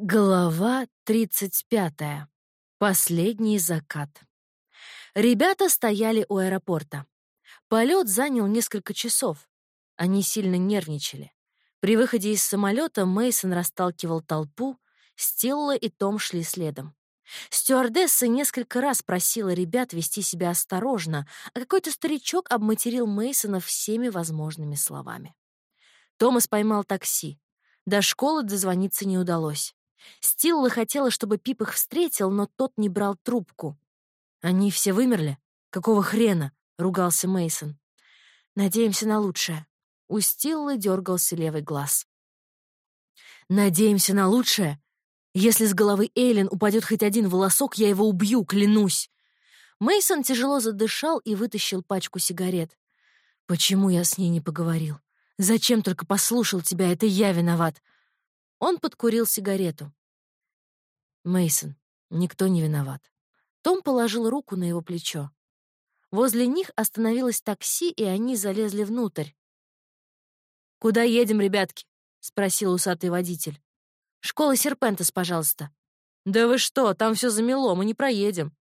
Глава 35. Последний закат. Ребята стояли у аэропорта. Полет занял несколько часов. Они сильно нервничали. При выходе из самолета Мейсон расталкивал толпу, Стилла и Том шли следом. Стюардесса несколько раз просила ребят вести себя осторожно, а какой-то старичок обматерил Мейсона всеми возможными словами. Томас поймал такси. До школы дозвониться не удалось. Стилла хотела, чтобы Пип их встретил, но тот не брал трубку. «Они все вымерли? Какого хрена?» — ругался Мейсон. «Надеемся на лучшее». У Стиллы дергался левый глаз. «Надеемся на лучшее? Если с головы Эйлин упадет хоть один волосок, я его убью, клянусь!» Мейсон тяжело задышал и вытащил пачку сигарет. «Почему я с ней не поговорил? Зачем только послушал тебя? Это я виноват!» Он подкурил сигарету. Мейсон, никто не виноват. Том положил руку на его плечо. Возле них остановилось такси, и они залезли внутрь. «Куда едем, ребятки?» — спросил усатый водитель. «Школа Серпентес, пожалуйста». «Да вы что, там все замело, мы не проедем».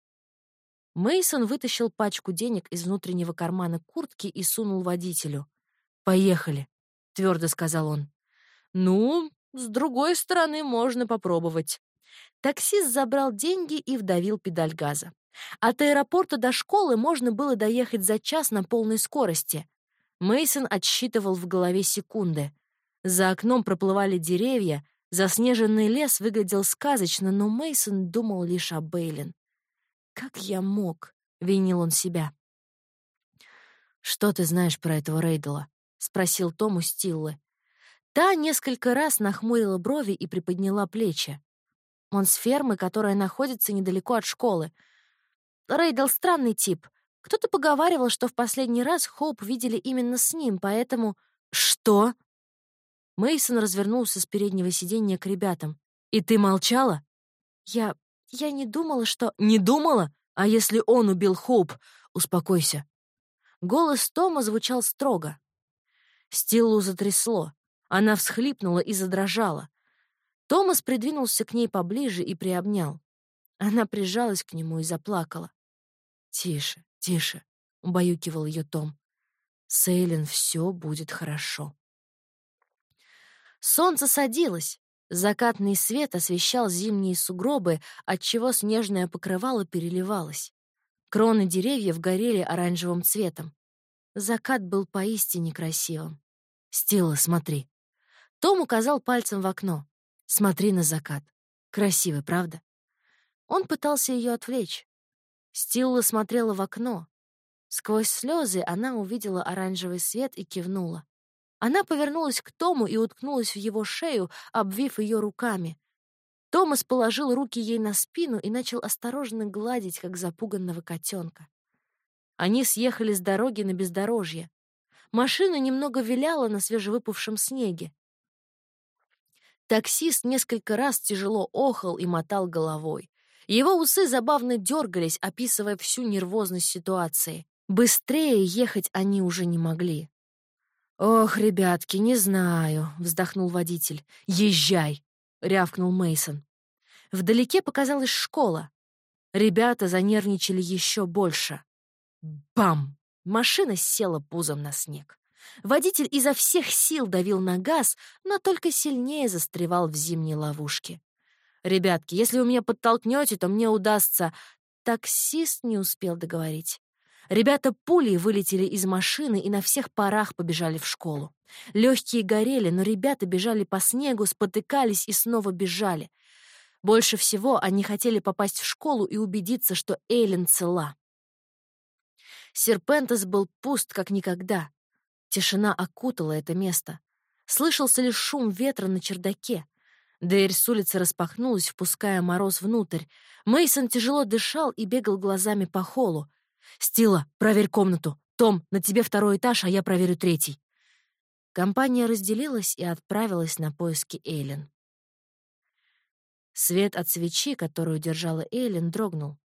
Мейсон вытащил пачку денег из внутреннего кармана куртки и сунул водителю. «Поехали», — твердо сказал он. «Ну, с другой стороны, можно попробовать». Таксист забрал деньги и вдавил педаль газа. От аэропорта до школы можно было доехать за час на полной скорости. Мейсон отсчитывал в голове секунды. За окном проплывали деревья, заснеженный лес выглядел сказочно, но Мейсон думал лишь о Бейлин. «Как я мог?» — винил он себя. «Что ты знаешь про этого Рейдела?» — спросил Том у Стиллы. Та несколько раз нахмурила брови и приподняла плечи. Он с фермы, которая находится недалеко от школы. Рейдел странный тип. Кто-то поговаривал, что в последний раз Хоуп видели именно с ним, поэтому... Что? Мейсон развернулся с переднего сиденья к ребятам. И ты молчала? Я... я не думала, что... Не думала? А если он убил Хоуп? Успокойся. Голос Тома звучал строго. Стиллу затрясло. Она всхлипнула и задрожала. Томас придвинулся к ней поближе и приобнял. Она прижалась к нему и заплакала. «Тише, тише», — убаюкивал ее Том. «Сейлин, все будет хорошо». Солнце садилось. Закатный свет освещал зимние сугробы, отчего снежное покрывало переливалось. Кроны деревьев горели оранжевым цветом. Закат был поистине красивым. «Стилла, смотри». Том указал пальцем в окно. Смотри на закат. Красивый, правда? Он пытался ее отвлечь. Стилла смотрела в окно. Сквозь слезы она увидела оранжевый свет и кивнула. Она повернулась к Тому и уткнулась в его шею, обвив ее руками. Томас положил руки ей на спину и начал осторожно гладить, как запуганного котенка. Они съехали с дороги на бездорожье. Машина немного виляла на свежевыпавшем снеге. Таксист несколько раз тяжело охал и мотал головой. Его усы забавно дергались, описывая всю нервозность ситуации. Быстрее ехать они уже не могли. «Ох, ребятки, не знаю», — вздохнул водитель. «Езжай!» — рявкнул Мейсон. Вдалеке показалась школа. Ребята занервничали еще больше. Бам! Машина села пузом на снег. Водитель изо всех сил давил на газ, но только сильнее застревал в зимней ловушке. «Ребятки, если вы меня подтолкнете, то мне удастся...» Таксист не успел договорить. Ребята пулей вылетели из машины и на всех парах побежали в школу. Легкие горели, но ребята бежали по снегу, спотыкались и снова бежали. Больше всего они хотели попасть в школу и убедиться, что Эйлин цела. Серпентес был пуст, как никогда. Тишина окутала это место. Слышался лишь шум ветра на чердаке. Дверь с улицы распахнулась, впуская мороз внутрь. Мейсон тяжело дышал и бегал глазами по холлу. «Стила, проверь комнату. Том, на тебе второй этаж, а я проверю третий». Компания разделилась и отправилась на поиски Эйлин. Свет от свечи, которую держала Эйлин, дрогнул.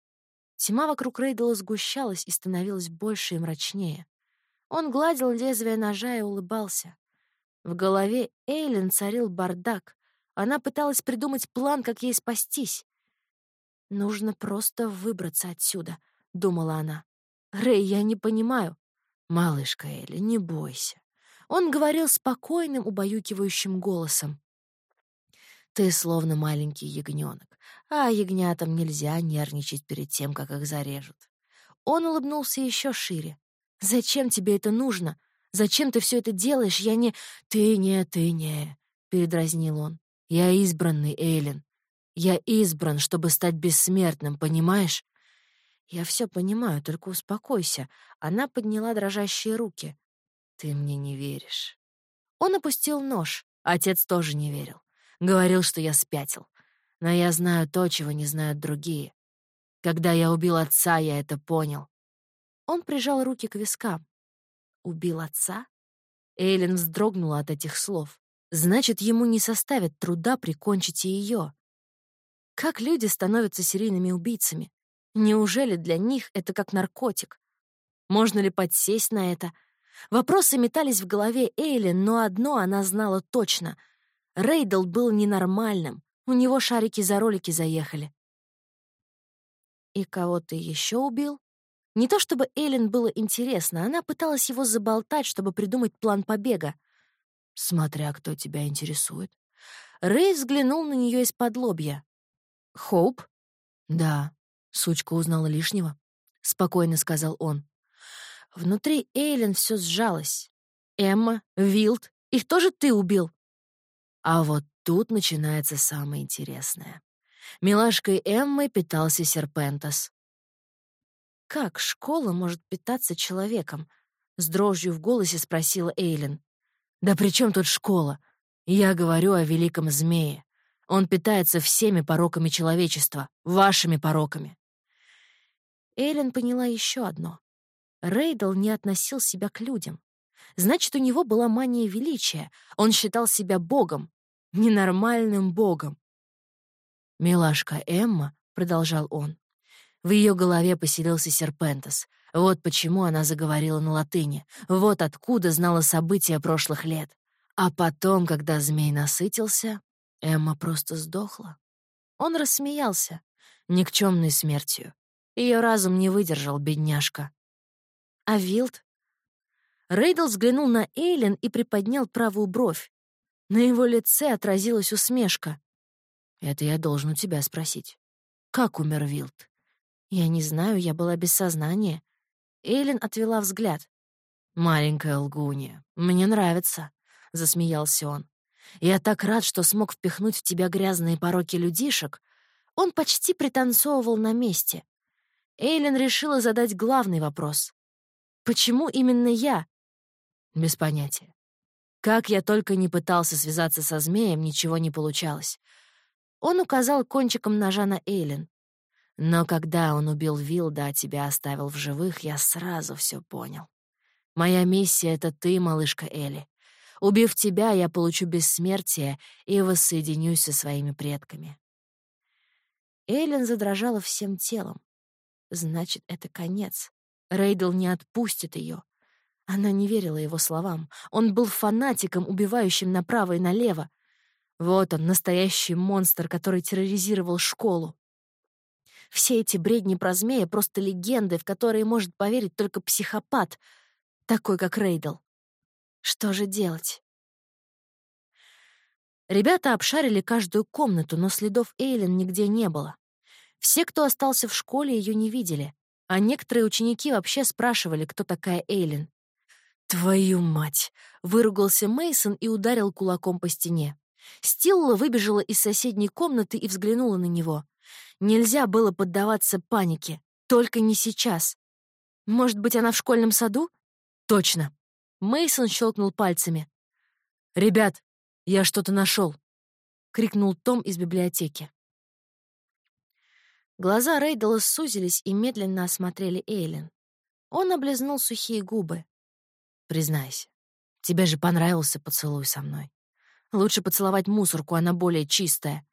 Тьма вокруг Рейдела сгущалась и становилась больше и мрачнее. Он гладил лезвие ножа и улыбался. В голове Эйлин царил бардак, Она пыталась придумать план, как ей спастись. «Нужно просто выбраться отсюда», — думала она. «Рэй, я не понимаю». «Малышка Элли, не бойся». Он говорил спокойным, убаюкивающим голосом. «Ты словно маленький ягненок, а ягнятам нельзя нервничать перед тем, как их зарежут». Он улыбнулся еще шире. «Зачем тебе это нужно? Зачем ты все это делаешь? Я не...» «Ты не, ты не», — передразнил он. «Я избранный, Эйлин. Я избран, чтобы стать бессмертным, понимаешь? Я все понимаю, только успокойся. Она подняла дрожащие руки. Ты мне не веришь. Он опустил нож. Отец тоже не верил. Говорил, что я спятил. Но я знаю то, чего не знают другие. Когда я убил отца, я это понял. Он прижал руки к вискам. Убил отца? Эйлин вздрогнула от этих слов. Значит, ему не составит труда прикончить и ее. Как люди становятся серийными убийцами? Неужели для них это как наркотик? Можно ли подсесть на это? Вопросы метались в голове Эйлин, но одно она знала точно. Рейдл был ненормальным. У него шарики за ролики заехали. «И кого ты еще убил?» Не то чтобы Эйлин было интересно, она пыталась его заболтать, чтобы придумать план побега. «Смотря кто тебя интересует». Рэй взглянул на нее из-под лобья. «Хоуп?» «Да, сучка узнала лишнего», — спокойно сказал он. Внутри Эйлин все сжалось. «Эмма, Вилд, их тоже ты убил?» А вот тут начинается самое интересное. Милашкой Эммой питался Серпентас. «Как школа может питаться человеком?» — с дрожью в голосе спросила Эйлин. «Да при чем тут школа? Я говорю о великом змее. Он питается всеми пороками человечества, вашими пороками. Эйлен поняла еще одно. Рейдл не относил себя к людям. Значит, у него была мания величия. Он считал себя богом, ненормальным богом. «Милашка Эмма», — продолжал он, — в ее голове поселился Серпентес. Вот почему она заговорила на латыни. Вот откуда знала события прошлых лет. А потом, когда змей насытился, Эмма просто сдохла. Он рассмеялся, никчемной смертью. Ее разум не выдержал, бедняжка. А Вилд? Рейдл взглянул на Эйлен и приподнял правую бровь. На его лице отразилась усмешка. «Это я должен у тебя спросить. Как умер Вилд?» «Я не знаю, я была без сознания». Эйлен отвела взгляд. «Маленькая лгунья. Мне нравится», — засмеялся он. Я так рад, что смог впихнуть в тебя грязные пороки людишек. Он почти пританцовывал на месте. Эйлин решила задать главный вопрос. Почему именно я? Без понятия. Как я только не пытался связаться со змеем, ничего не получалось. Он указал кончиком ножа на Эйлин. Но когда он убил Вилда, а тебя оставил в живых, я сразу все понял. Моя миссия — это ты, малышка Элли. Убив тебя, я получу бессмертие и воссоединюсь со своими предками». Эйлин задрожала всем телом. Значит, это конец. Рейдл не отпустит ее. Она не верила его словам. Он был фанатиком, убивающим направо и налево. Вот он, настоящий монстр, который терроризировал школу. Все эти бредни про змея — просто легенды, в которые может поверить только психопат, такой как Рейдл. Что же делать? Ребята обшарили каждую комнату, но следов Эйлин нигде не было. Все, кто остался в школе, ее не видели, а некоторые ученики вообще спрашивали, кто такая Эйлин. «Твою мать!» — выругался Мейсон и ударил кулаком по стене. Стилла выбежала из соседней комнаты и взглянула на него. Нельзя было поддаваться панике. Только не сейчас. Может быть, она в школьном саду? Точно. Мейсон щелкнул пальцами. «Ребят, я что-то нашел!» — крикнул Том из библиотеки. Глаза Рейдала сузились и медленно осмотрели Эйлин. Он облизнул сухие губы. «Признайся, тебе же понравился поцелуй со мной. Лучше поцеловать мусорку, она более чистая».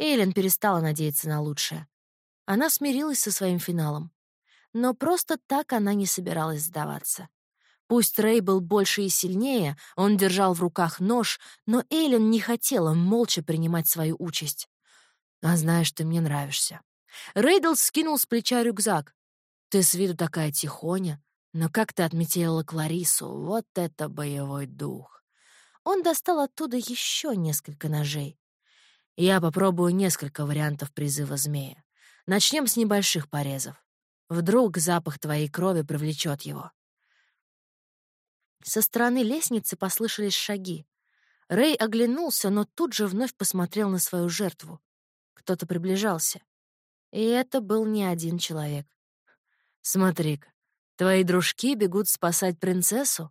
Эйлин перестала надеяться на лучшее. Она смирилась со своим финалом. Но просто так она не собиралась сдаваться. Пусть Рэй был больше и сильнее, он держал в руках нож, но Эйлин не хотела молча принимать свою участь. «А знаешь, ты мне нравишься». Рейдл скинул с плеча рюкзак. «Ты с виду такая тихоня, но как ты отметила Кларису, вот это боевой дух». Он достал оттуда еще несколько ножей. «Я попробую несколько вариантов призыва змея. Начнем с небольших порезов. Вдруг запах твоей крови привлечет его». Со стороны лестницы послышались шаги. Рэй оглянулся, но тут же вновь посмотрел на свою жертву. Кто-то приближался. И это был не один человек. «Смотри-ка, твои дружки бегут спасать принцессу?»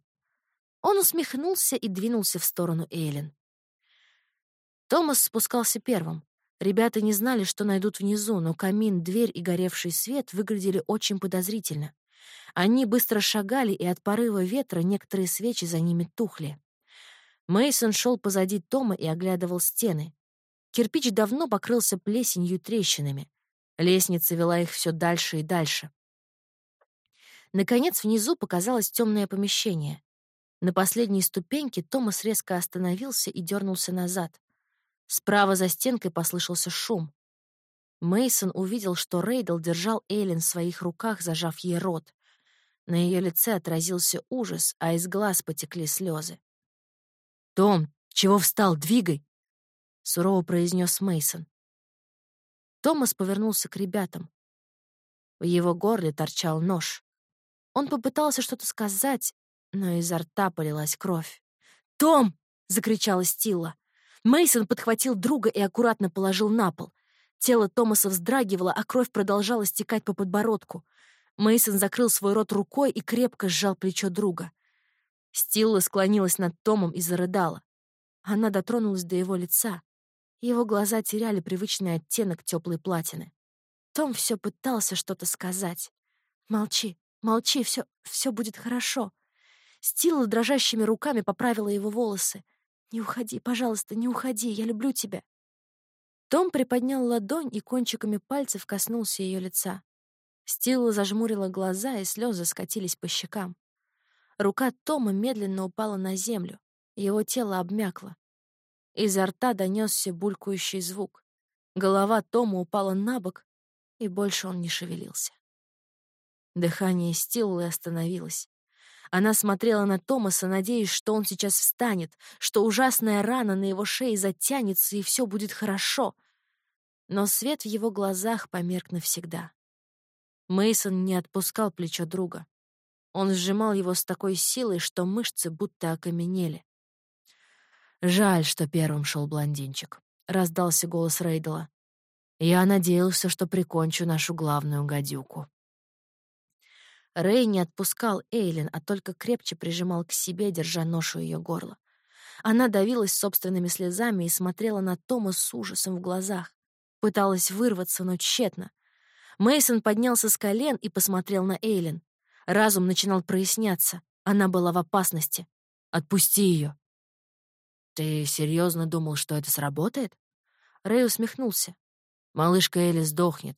Он усмехнулся и двинулся в сторону Эйлин. Томас спускался первым. Ребята не знали, что найдут внизу, но камин, дверь и горевший свет выглядели очень подозрительно. Они быстро шагали, и от порыва ветра некоторые свечи за ними тухли. Мейсон шел позади Тома и оглядывал стены. Кирпич давно покрылся плесенью и трещинами. Лестница вела их все дальше и дальше. Наконец, внизу показалось темное помещение. На последней ступеньке Томас резко остановился и дернулся назад. Справа за стенкой послышался шум. Мейсон увидел, что Рейдл держал Эйлин в своих руках, зажав ей рот. На ее лице отразился ужас, а из глаз потекли слезы. «Том, чего встал? Двигай!» — сурово произнес Мейсон. Томас повернулся к ребятам. В его горле торчал нож. Он попытался что-то сказать, но изо рта полилась кровь. «Том!» — закричала Стилла. Мейсон подхватил друга и аккуратно положил на пол. Тело Томаса вздрагивало, а кровь продолжала стекать по подбородку. Мейсон закрыл свой рот рукой и крепко сжал плечо друга. Стилла склонилась над Томом и зарыдала. Она дотронулась до его лица. Его глаза теряли привычный оттенок теплой платины. Том все пытался что-то сказать. «Молчи, молчи, все, все будет хорошо». Стилла дрожащими руками поправила его волосы. «Не уходи, пожалуйста, не уходи, я люблю тебя». Том приподнял ладонь и кончиками пальцев коснулся ее лица. Стилла зажмурила глаза, и слезы скатились по щекам. Рука Тома медленно упала на землю. Его тело обмякло. Изо рта донесся булькающий звук. Голова Тома упала на бок, и больше он не шевелился. Дыхание Стиллы остановилось. Она смотрела на Томаса, надеясь, что он сейчас встанет, что ужасная рана на его шее затянется, и все будет хорошо. Но свет в его глазах померк навсегда. Мейсон не отпускал плечо друга. Он сжимал его с такой силой, что мышцы будто окаменели. «Жаль, что первым шел блондинчик», — раздался голос Рейдела. «Я надеялся, что прикончу нашу главную гадюку». Рэй не отпускал Эйлин, а только крепче прижимал к себе, держа ношу ее горла. Она давилась собственными слезами и смотрела на Тома с ужасом в глазах. Пыталась вырваться, но тщетно. Мейсон поднялся с колен и посмотрел на Эйлин. Разум начинал проясняться. Она была в опасности. «Отпусти ее!» «Ты серьезно думал, что это сработает?» Рэй усмехнулся. «Малышка Элли сдохнет.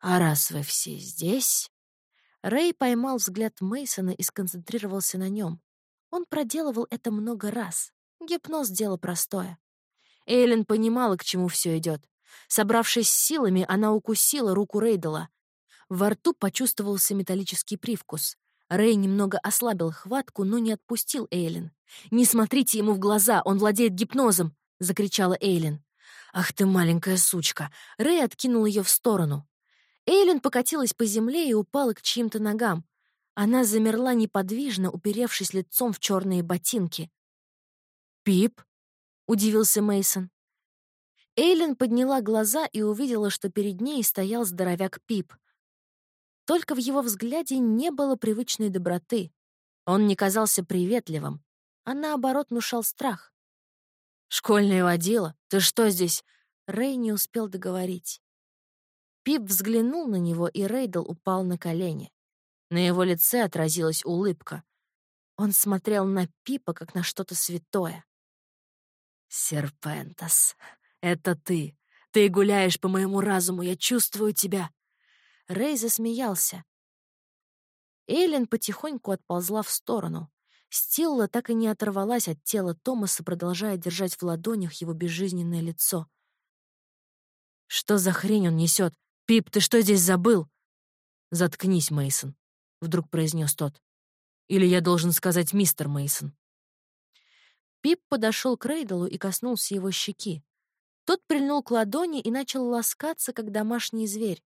А раз вы все здесь...» Рэй поймал взгляд Мейсона и сконцентрировался на нем. Он проделывал это много раз. Гипноз — дело простое. Эйлин понимала, к чему все идет. Собравшись силами, она укусила руку Рейдела. Во рту почувствовался металлический привкус. Рэй немного ослабил хватку, но не отпустил Эйлин. «Не смотрите ему в глаза, он владеет гипнозом!» — закричала Эйлин. «Ах ты маленькая сучка!» Рэй откинул ее в сторону. Эйлин покатилась по земле и упала к чьим-то ногам. Она замерла неподвижно, уперевшись лицом в черные ботинки. «Пип?» — удивился Мейсон. Эйлин подняла глаза и увидела, что перед ней стоял здоровяк Пип. Только в его взгляде не было привычной доброты. Он не казался приветливым, а наоборот внушал страх. «Школьная водила? Ты что здесь?» Рэй не успел договорить. Пип взглянул на него, и Рейдл упал на колени. На его лице отразилась улыбка. Он смотрел на Пипа, как на что-то святое. «Серпентас», «Это ты. Ты гуляешь по моему разуму, я чувствую тебя». Рэй засмеялся. Эйлин потихоньку отползла в сторону. Стилла так и не оторвалась от тела Томаса, продолжая держать в ладонях его безжизненное лицо. «Что за хрень он несет? Пип, ты что здесь забыл?» «Заткнись, Мейсон, вдруг произнес тот. «Или я должен сказать мистер Мейсон. Пип подошел к Рейдалу и коснулся его щеки. Тот прильнул к ладони и начал ласкаться, как домашний зверь.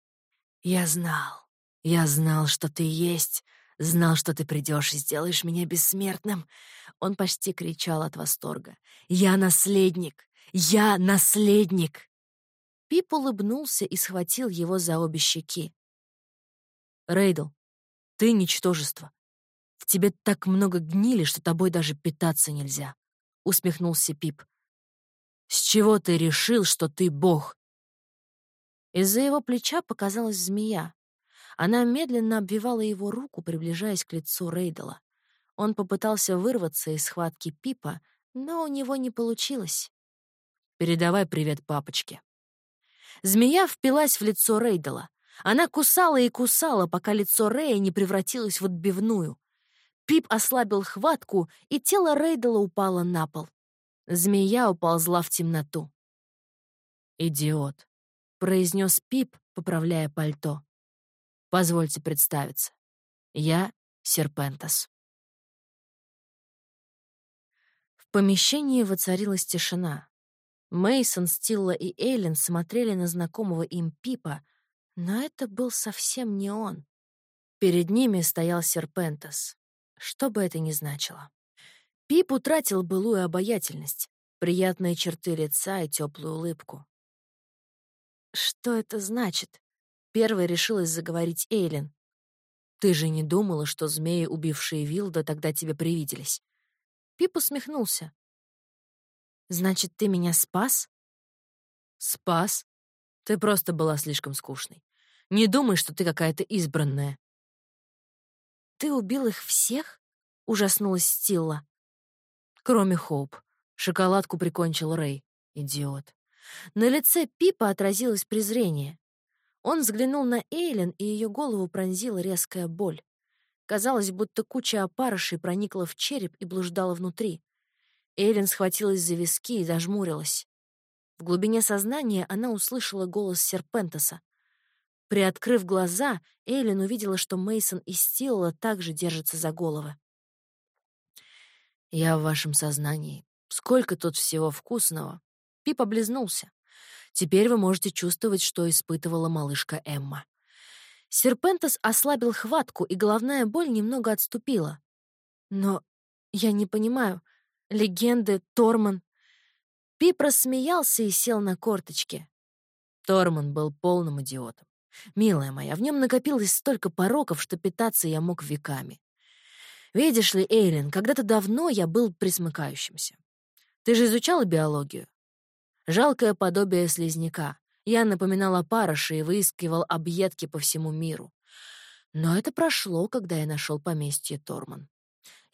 «Я знал. Я знал, что ты есть. Знал, что ты придешь и сделаешь меня бессмертным. Он почти кричал от восторга. «Я наследник! Я наследник!» Пип улыбнулся и схватил его за обе щеки. «Рейдл, ты ничтожество. В тебе так много гнили, что тобой даже питаться нельзя», — усмехнулся Пип. «С чего ты решил, что ты бог?» Из-за его плеча показалась змея. Она медленно обвивала его руку, приближаясь к лицу Рейдела. Он попытался вырваться из схватки Пипа, но у него не получилось. «Передавай привет папочке». Змея впилась в лицо Рейдела. Она кусала и кусала, пока лицо Рэя не превратилось в отбивную. Пип ослабил хватку, и тело Рейдела упало на пол. Змея уползла в темноту. «Идиот», — произнес Пип, поправляя пальто. Позвольте представиться. Я Серпентас. В помещении воцарилась тишина. Мейсон, Стилла и Эйлин смотрели на знакомого им Пипа, но это был совсем не он. Перед ними стоял Серпентас, что бы это ни значило. Пип утратил былую обаятельность, приятные черты лица и теплую улыбку. Что это значит? Первой решилась заговорить Эйлин. «Ты же не думала, что змеи, убившие Вилда, тогда тебе привиделись?» Пип усмехнулся. «Значит, ты меня спас?» «Спас? Ты просто была слишком скучной. Не думай, что ты какая-то избранная». «Ты убил их всех?» — ужаснулась Стилла. «Кроме Хоуп. Шоколадку прикончил Рэй. Идиот». На лице Пипа отразилось презрение. Он взглянул на Эйлин, и ее голову пронзила резкая боль. Казалось, будто куча опарышей проникла в череп и блуждала внутри. Эйлин схватилась за виски и зажмурилась. В глубине сознания она услышала голос Серпентеса. Приоткрыв глаза, Эйлин увидела, что Мейсон и Стилла также держатся за головы. «Я в вашем сознании. Сколько тут всего вкусного!» Пип облизнулся. Теперь вы можете чувствовать, что испытывала малышка Эмма. Серпентес ослабил хватку, и головная боль немного отступила. Но я не понимаю. Легенды, Торман. Пип рассмеялся и сел на корточки. Торман был полным идиотом. Милая моя, в нем накопилось столько пороков, что питаться я мог веками. Видишь ли, Эйлин, когда-то давно я был присмыкающимся. Ты же изучала биологию? Жалкое подобие слизняка. Я напоминал опарыша и выискивал объедки по всему миру. Но это прошло, когда я нашел поместье Торман.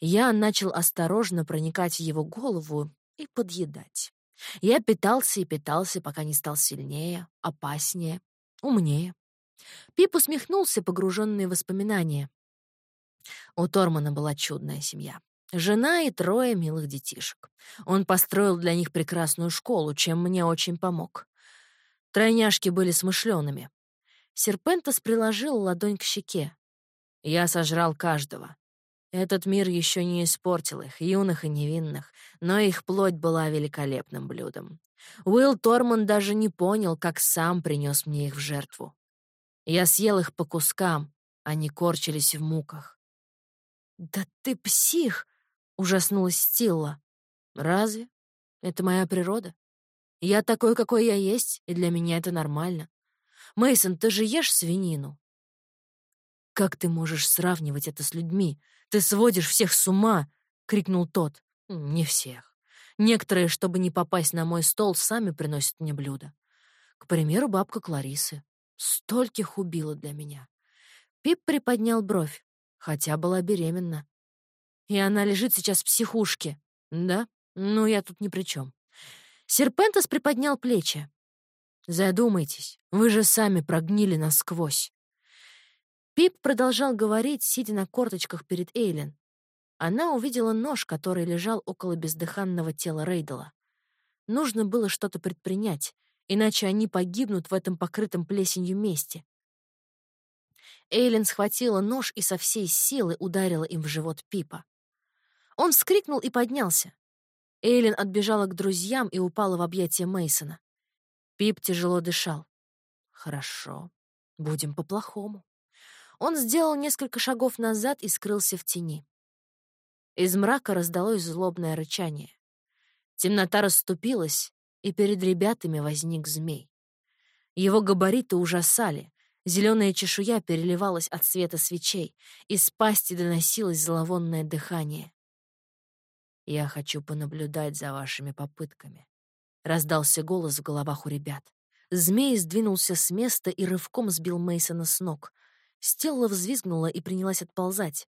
Я начал осторожно проникать в его голову и подъедать. Я питался и питался, пока не стал сильнее, опаснее, умнее. Пип усмехнулся, погруженный в воспоминания. У Тормана была чудная семья. Жена и трое милых детишек. Он построил для них прекрасную школу, чем мне очень помог. Тройняшки были смышленными. Серпентос приложил ладонь к щеке. Я сожрал каждого. Этот мир еще не испортил их, юных и невинных, но их плоть была великолепным блюдом. Уилл Торман даже не понял, как сам принес мне их в жертву. Я съел их по кускам, они корчились в муках. «Да ты псих!» Ужаснулась Стилла. «Разве? Это моя природа. Я такой, какой я есть, и для меня это нормально. Мейсон, ты же ешь свинину?» «Как ты можешь сравнивать это с людьми? Ты сводишь всех с ума!» — крикнул тот. «Не всех. Некоторые, чтобы не попасть на мой стол, сами приносят мне блюда. К примеру, бабка Кларисы. Стольких убила для меня». Пип приподнял бровь, хотя была беременна. И она лежит сейчас в психушке. Да? Ну, я тут ни при чем. Серпентос приподнял плечи. Задумайтесь, вы же сами прогнили насквозь. Пип продолжал говорить, сидя на корточках перед Эйлен. Она увидела нож, который лежал около бездыханного тела Рейдела. Нужно было что-то предпринять, иначе они погибнут в этом покрытом плесенью месте. Эйлин схватила нож и со всей силы ударила им в живот Пипа. Он вскрикнул и поднялся. Эйлин отбежала к друзьям и упала в объятия Мейсона. Пип тяжело дышал. «Хорошо, будем по-плохому». Он сделал несколько шагов назад и скрылся в тени. Из мрака раздалось злобное рычание. Темнота расступилась, и перед ребятами возник змей. Его габариты ужасали, Зеленая чешуя переливалась от света свечей, из пасти доносилось зловонное дыхание. «Я хочу понаблюдать за вашими попытками», — раздался голос в головах у ребят. Змей сдвинулся с места и рывком сбил Мейсона с ног. Стелла взвизгнула и принялась отползать.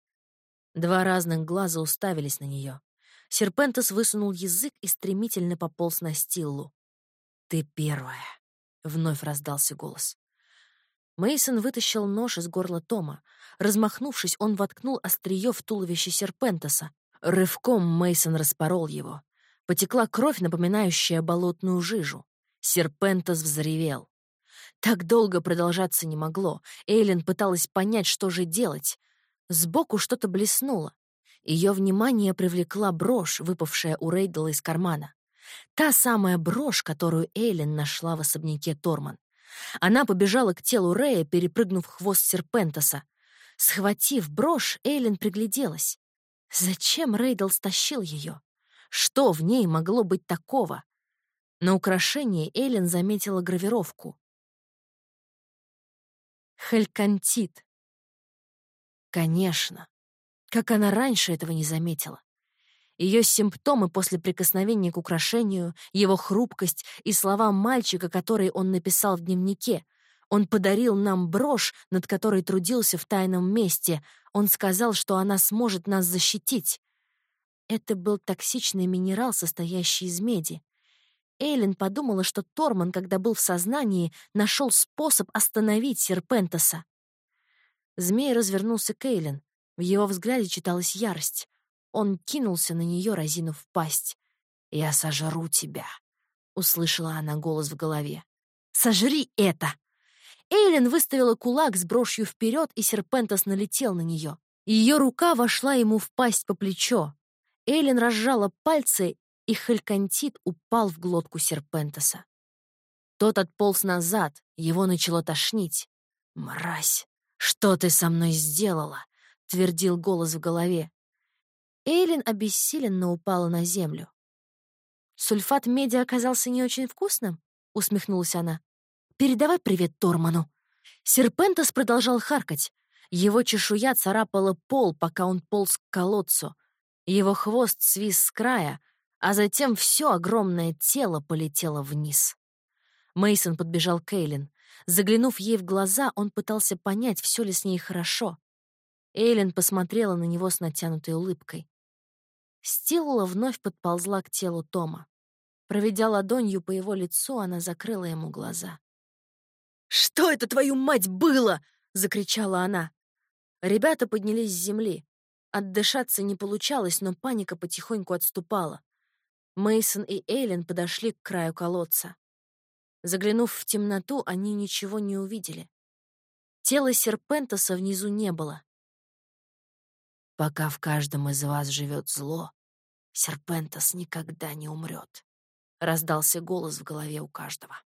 Два разных глаза уставились на нее. Серпентес высунул язык и стремительно пополз на Стиллу. «Ты первая», — вновь раздался голос. Мейсон вытащил нож из горла Тома. Размахнувшись, он воткнул острие в туловище Серпентеса. Рывком Мейсон распорол его. Потекла кровь, напоминающая болотную жижу. Серпентес взревел. Так долго продолжаться не могло. Эйлин пыталась понять, что же делать. Сбоку что-то блеснуло. Ее внимание привлекла брошь, выпавшая у Рейдала из кармана. Та самая брошь, которую Эйлин нашла в особняке Торман. Она побежала к телу Рея, перепрыгнув хвост Серпентоса. Схватив брошь, Эйлин пригляделась. Зачем Рейдл стащил ее? Что в ней могло быть такого? На украшении Эйлин заметила гравировку. Халькантит. Конечно. Как она раньше этого не заметила? Ее симптомы после прикосновения к украшению, его хрупкость и слова мальчика, которые он написал в дневнике. Он подарил нам брошь, над которой трудился в тайном месте. Он сказал, что она сможет нас защитить. Это был токсичный минерал, состоящий из меди. Эйлин подумала, что Торман, когда был в сознании, нашел способ остановить Серпентоса. Змей развернулся к Эйлин. В его взгляде читалась ярость. Он кинулся на нее, разинув пасть. «Я сожру тебя», — услышала она голос в голове. «Сожри это!» Эйлин выставила кулак с брошью вперед, и Серпентос налетел на нее. Ее рука вошла ему в пасть по плечо. Эйлин разжала пальцы, и халькантит упал в глотку Серпентоса. Тот отполз назад, его начало тошнить. «Мразь, что ты со мной сделала?» — твердил голос в голове. Эйлин обессиленно упала на землю. «Сульфат меди оказался не очень вкусным?» — усмехнулась она. «Передавай привет Торману». Серпентос продолжал харкать. Его чешуя царапала пол, пока он полз к колодцу. Его хвост свис с края, а затем все огромное тело полетело вниз. Мейсон подбежал к Эйлин. Заглянув ей в глаза, он пытался понять, все ли с ней хорошо. Эйлин посмотрела на него с натянутой улыбкой. Стилла вновь подползла к телу Тома. Проведя ладонью по его лицу, она закрыла ему глаза. «Что это, твою мать, было?» — закричала она. Ребята поднялись с земли. Отдышаться не получалось, но паника потихоньку отступала. Мейсон и Эйлин подошли к краю колодца. Заглянув в темноту, они ничего не увидели. Тела Серпентоса внизу не было. Пока в каждом из вас живет зло, Серпентос никогда не умрет. Раздался голос в голове у каждого.